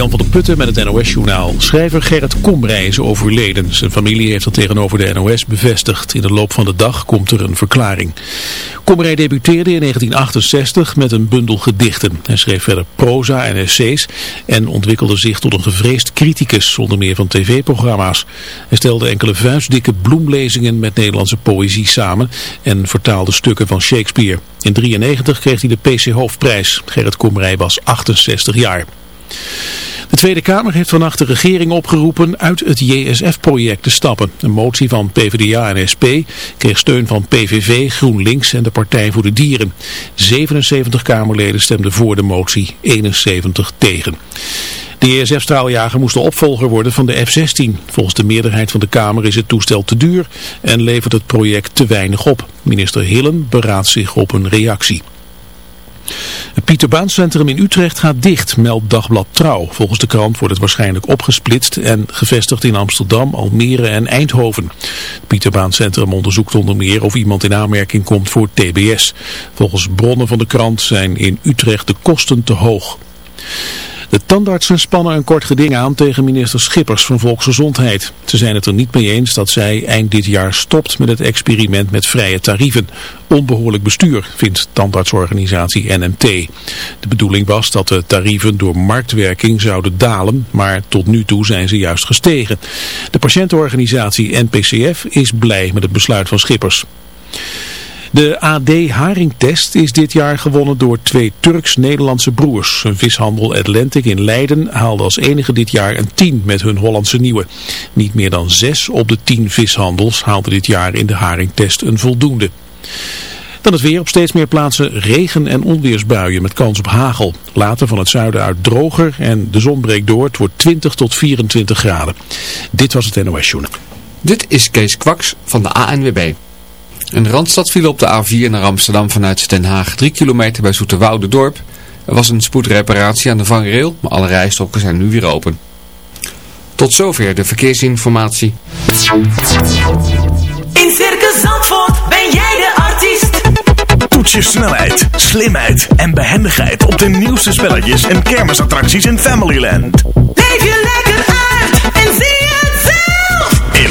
Jan van der Putten met het NOS-journaal. Schrijver Gerrit Komrij is overleden. Zijn familie heeft dat tegenover de NOS bevestigd. In de loop van de dag komt er een verklaring. Komrij debuteerde in 1968 met een bundel gedichten. Hij schreef verder proza en essays en ontwikkelde zich tot een gevreesd criticus, onder meer van tv-programma's. Hij stelde enkele vuistdikke bloemlezingen met Nederlandse poëzie samen en vertaalde stukken van Shakespeare. In 1993 kreeg hij de PC Hoofdprijs. Gerrit Komrij was 68 jaar. De Tweede Kamer heeft vannacht de regering opgeroepen uit het JSF-project te stappen. Een motie van PvdA en SP kreeg steun van PVV, GroenLinks en de Partij voor de Dieren. 77 Kamerleden stemden voor de motie, 71 tegen. De JSF-straaljager moest de opvolger worden van de F-16. Volgens de meerderheid van de Kamer is het toestel te duur en levert het project te weinig op. Minister Hillen beraadt zich op een reactie. Het Pieterbaancentrum in Utrecht gaat dicht, meldt Dagblad Trouw. Volgens de krant wordt het waarschijnlijk opgesplitst en gevestigd in Amsterdam, Almere en Eindhoven. Het Pieterbaancentrum onderzoekt onder meer of iemand in aanmerking komt voor TBS. Volgens bronnen van de krant zijn in Utrecht de kosten te hoog. De tandartsen spannen een kort geding aan tegen minister Schippers van Volksgezondheid. Ze zijn het er niet mee eens dat zij eind dit jaar stopt met het experiment met vrije tarieven. Onbehoorlijk bestuur, vindt tandartsorganisatie NMT. De bedoeling was dat de tarieven door marktwerking zouden dalen, maar tot nu toe zijn ze juist gestegen. De patiëntenorganisatie NPCF is blij met het besluit van Schippers. De AD-haringtest is dit jaar gewonnen door twee Turks-Nederlandse broers. Een vishandel Atlantic in Leiden haalde als enige dit jaar een 10 met hun Hollandse nieuwe. Niet meer dan 6 op de 10 vishandels haalden dit jaar in de haringtest een voldoende. Dan het weer op steeds meer plaatsen regen- en onweersbuien met kans op hagel. Later van het zuiden uit droger en de zon breekt door. Het wordt 20 tot 24 graden. Dit was het NOS Journal. Dit is Kees Kwaks van de ANWB. Een Randstad viel op de A4 naar Amsterdam vanuit Den Haag 3 kilometer bij Dorp. Er was een spoedreparatie aan de vangrail, maar alle rijstroken zijn nu weer open. Tot zover de verkeersinformatie. In Circus Zandvoort ben jij de artiest. Toets je snelheid, slimheid en behendigheid op de nieuwste spelletjes en kermisattracties in Familyland. Leef je lekker uit en zie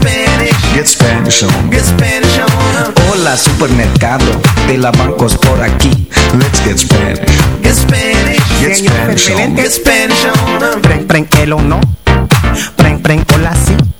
Get Spanish. Get Spanish on. Get Spanish on. Hola supermercado de la bancos por aquí. Let's get Spanish. Get Spanish. Get Spanish on. Get Spanish on. Preng, preng, el o no. Preng, preng, hola si.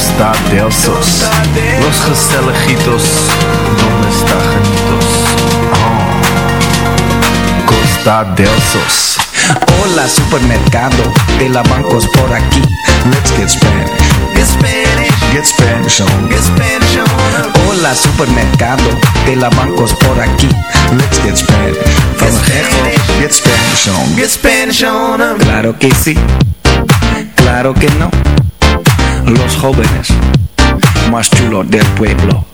Costa del Sos. Los gezelligitos, donde está genitos? Oh. Costa del Sos. Hola, supermercado. De la bancos por aquí. Let's get Spanish. Get Spanish. Get Spanish on. Get Spanish on. Hola, supermercado. De la bancos por aquí. Let's get Spanish. From Mexico. Get Spanish on. Get Spanish on. Claro que sí. Claro que no. Los jóvenes más chulos del pueblo.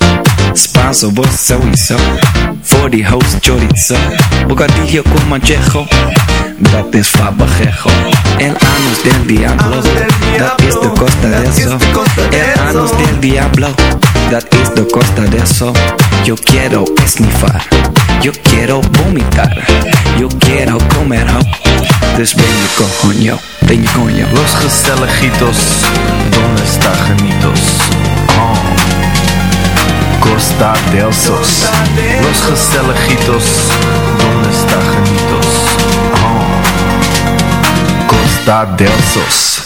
Spanso, vos. Voor die host chorizo. Bocadillo con manchejo. Dat is fabajejo. El anus del diablo. Dat is de costa de eso. El anus del diablo. Dat is costa de eso. Yo quiero esnifar. Yo quiero vomitar. Yo quiero comer ho. Dus ben je coño. Ben je coño. Los gezelligitos, donde está genitos? Oh. Costa del Sos. Los gezelligitos, donde está genitos? Oh. Costa del Sos.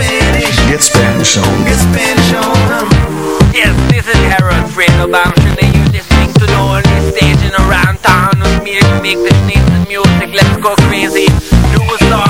Get Spanish. Get Spanish on. Get Spanish on 'em. Yes, this is Harold Fredo Bamshin and you're listening to the only stage in around town with me to make the sneeze music. Let's go crazy. Do a song.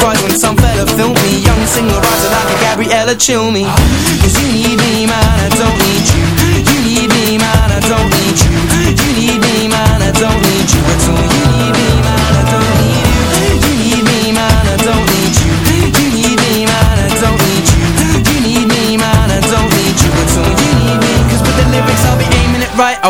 Enterprise when some fella filmed me. Young singer writer like a Gabriella chill me. Cause you need me man,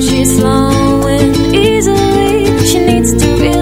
she's flowing easily. She needs to be.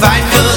fight for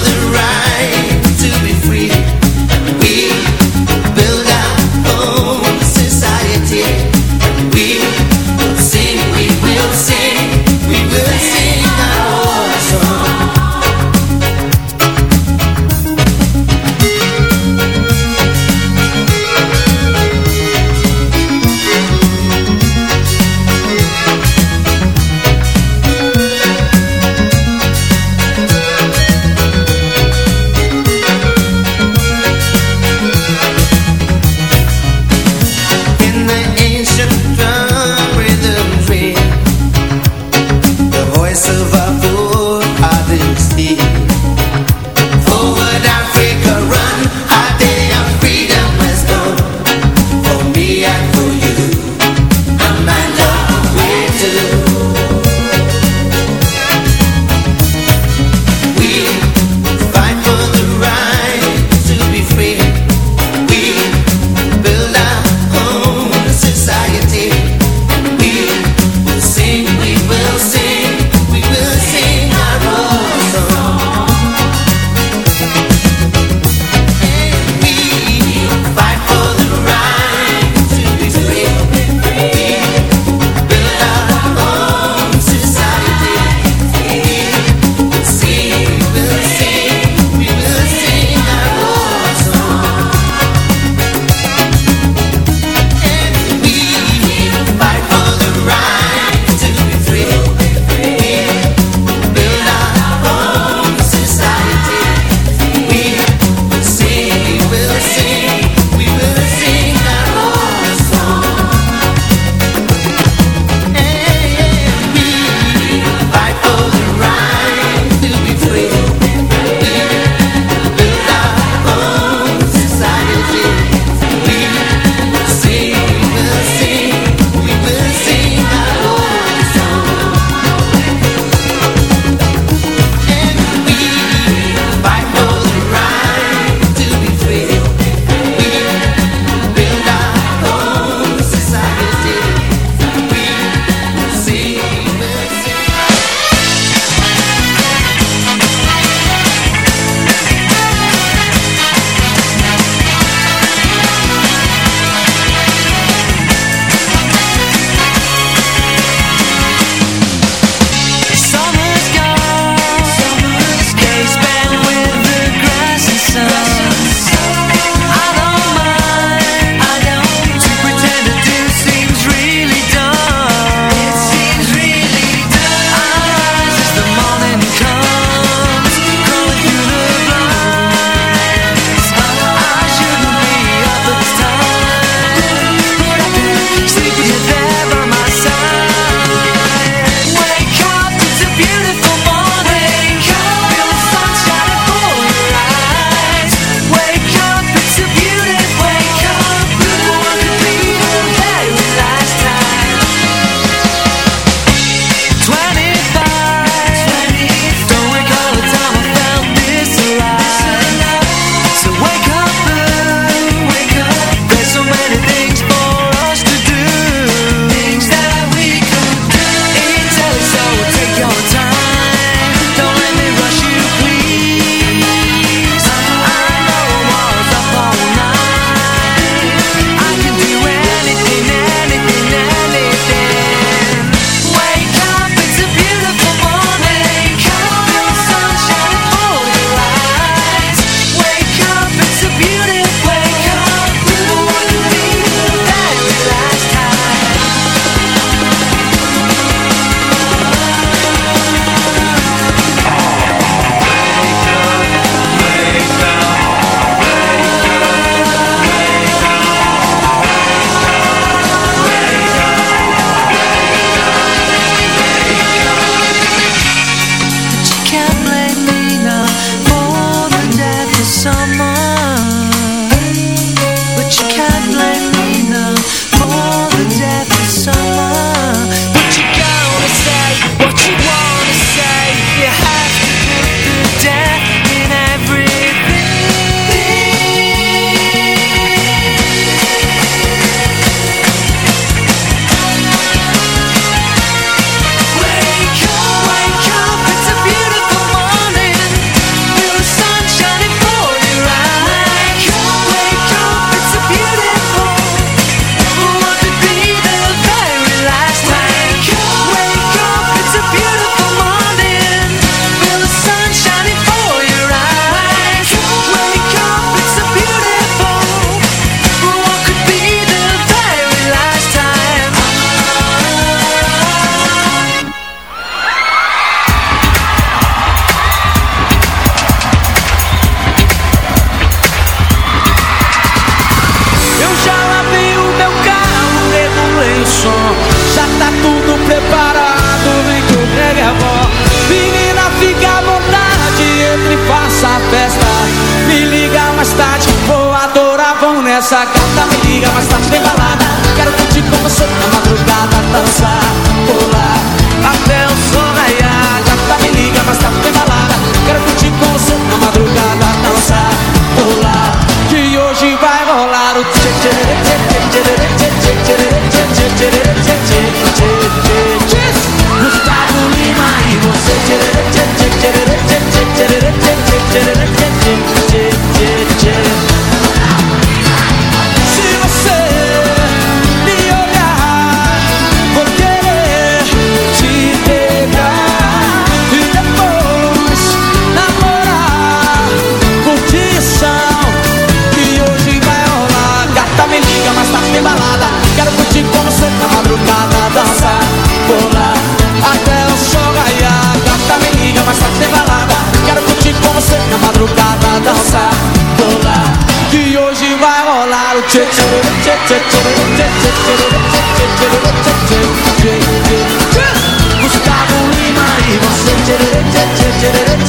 Gustavo Lima je, je,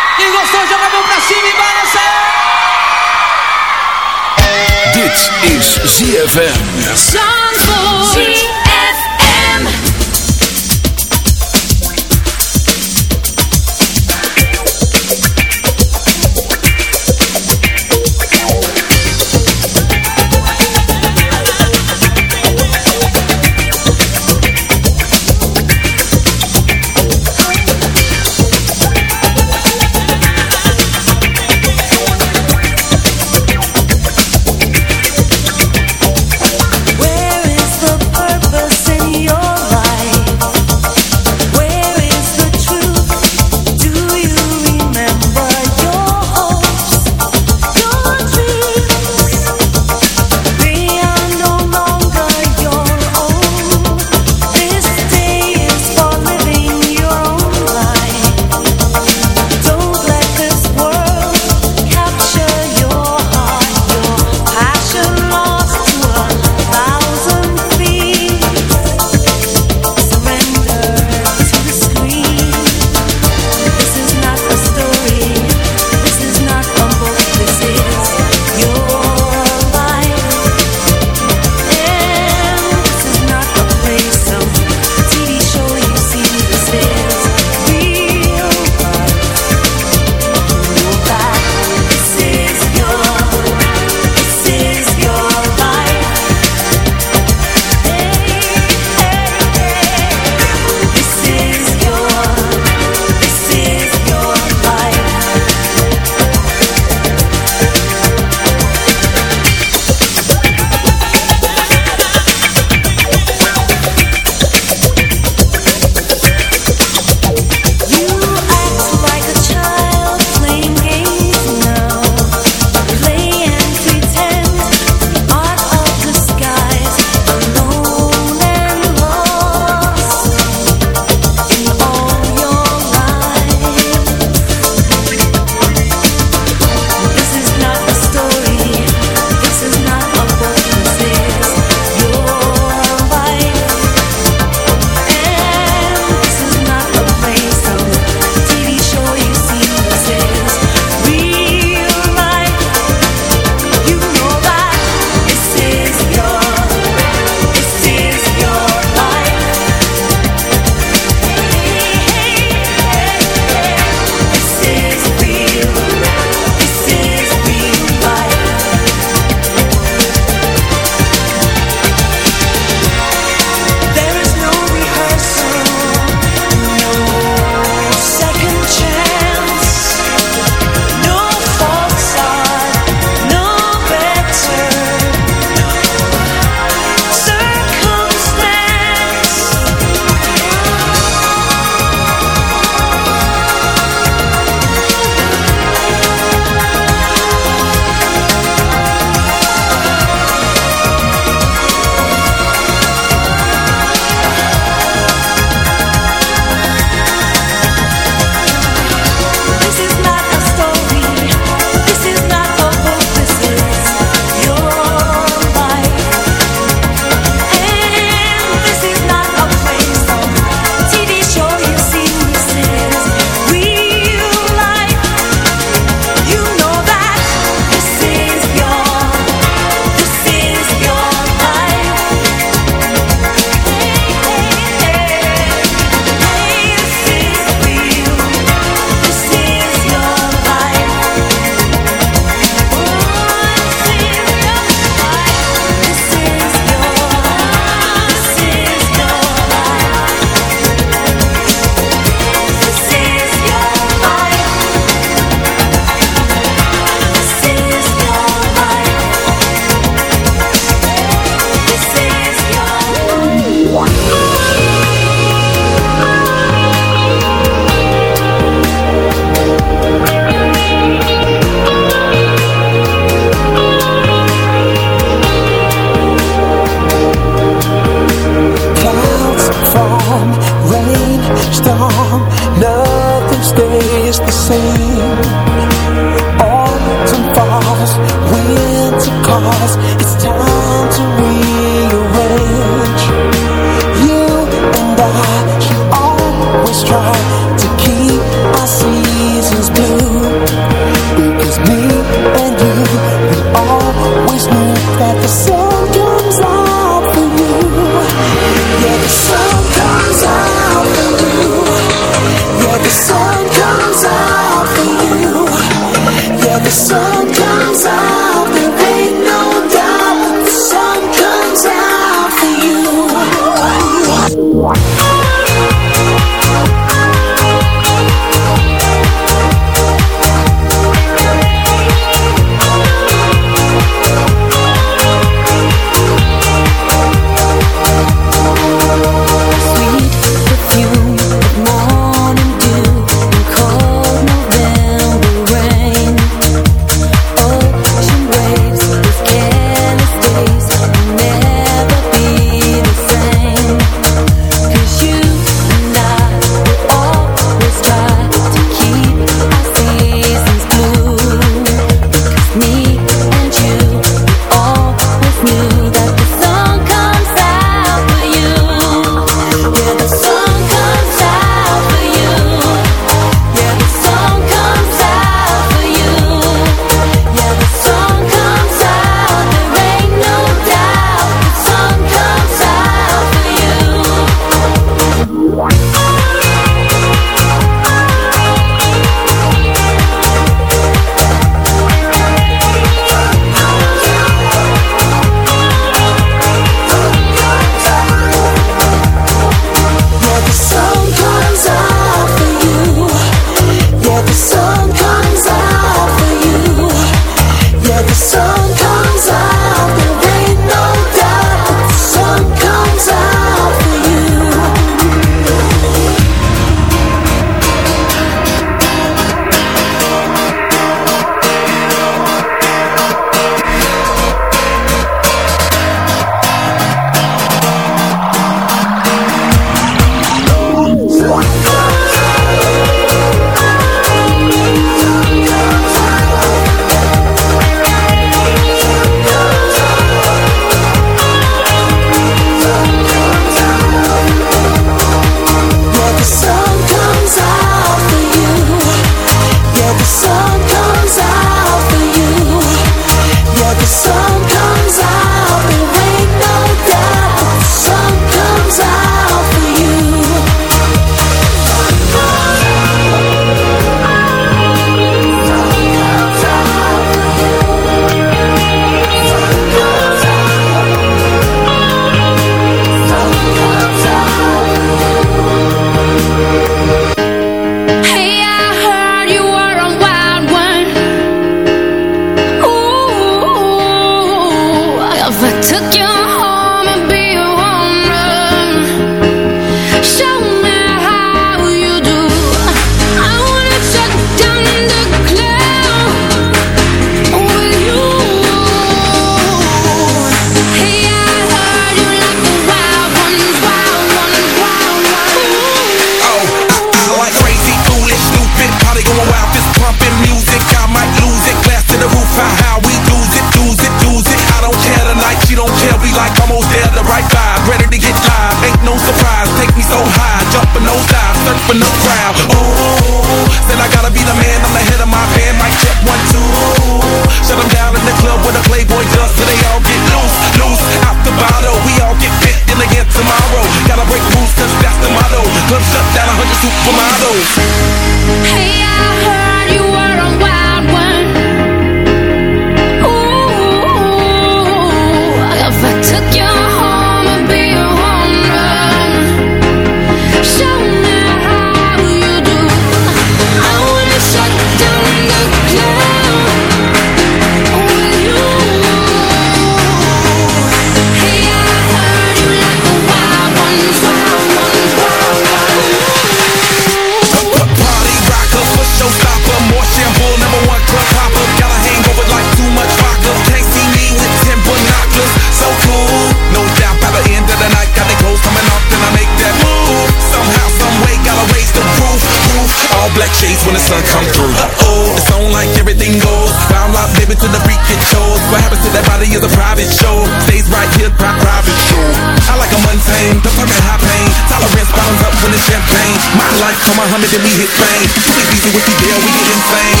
time and then we hit fame. Think we with the together, we get insane.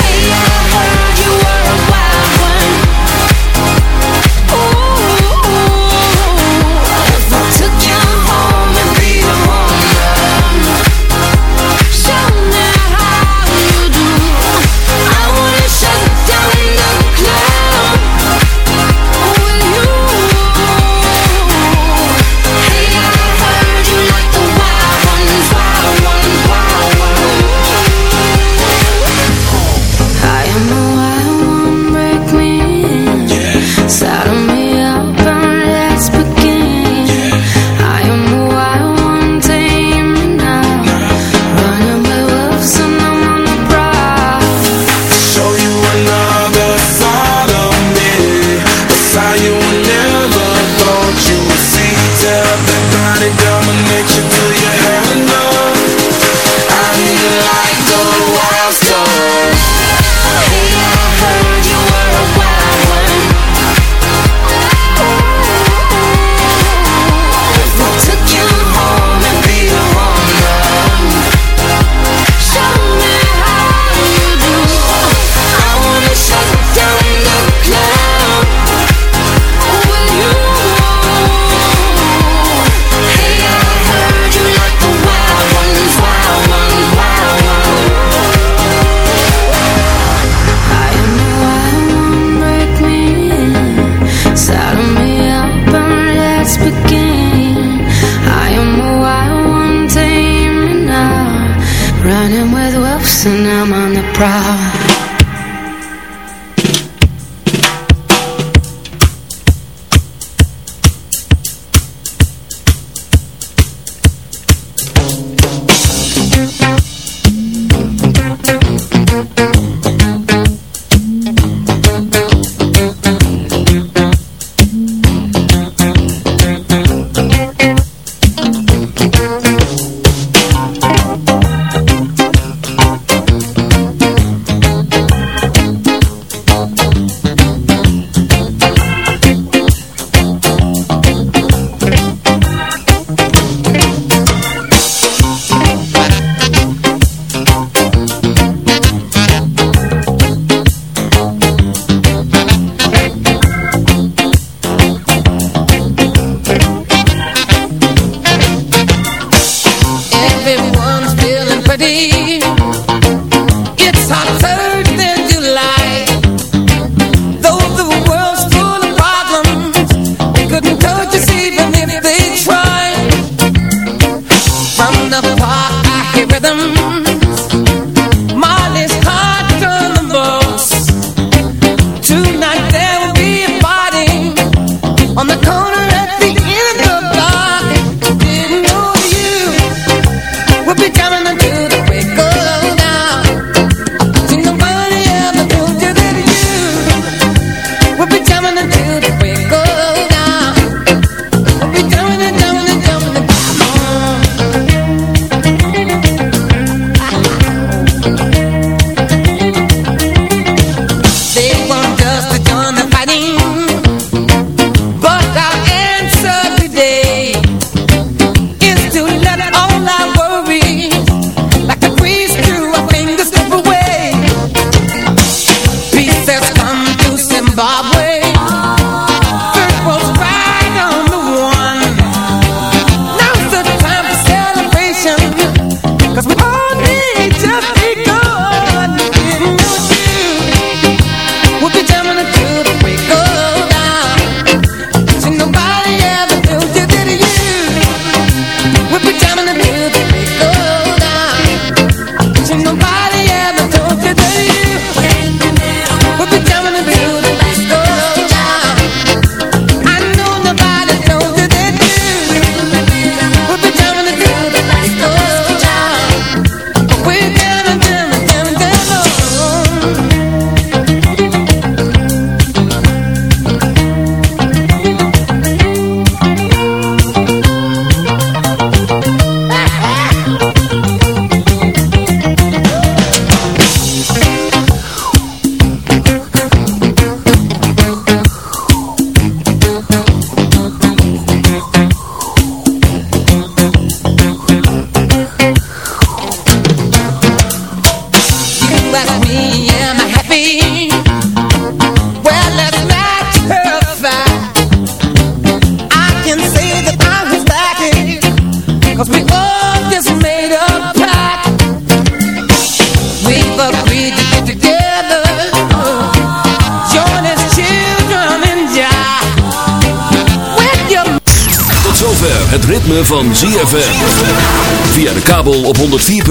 Hey, I heard you were a wild one.